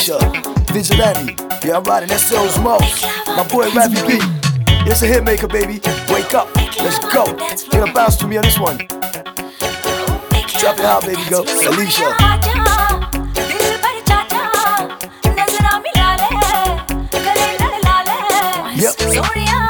Alisha, Vigilante, yeah, I'm riding that sales smoke. My boy Ravi B, it's a hit maker, baby. Wake up, let's go. Get a bounce to me on this one. Drop it out, baby go. Alisha. Yep.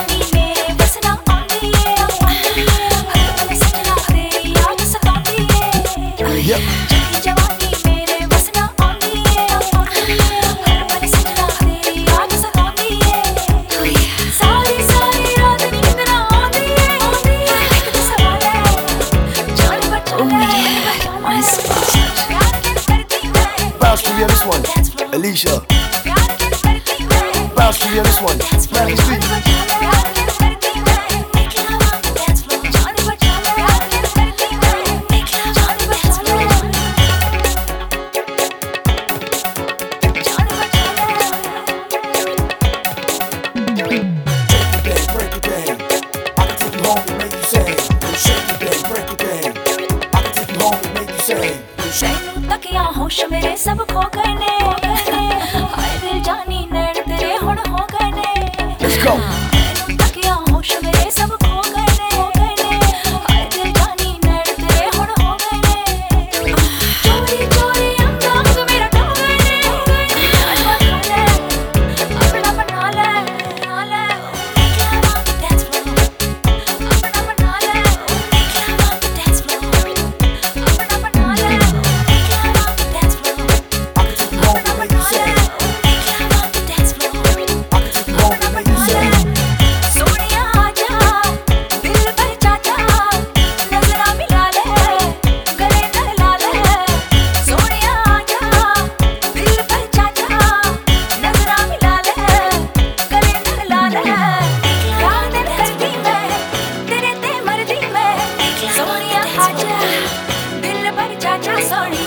Bounce to this one, Alisha. Bounce to this one, तकिया होश मेरे सब खो गए हाय दिल जानी I'm sorry.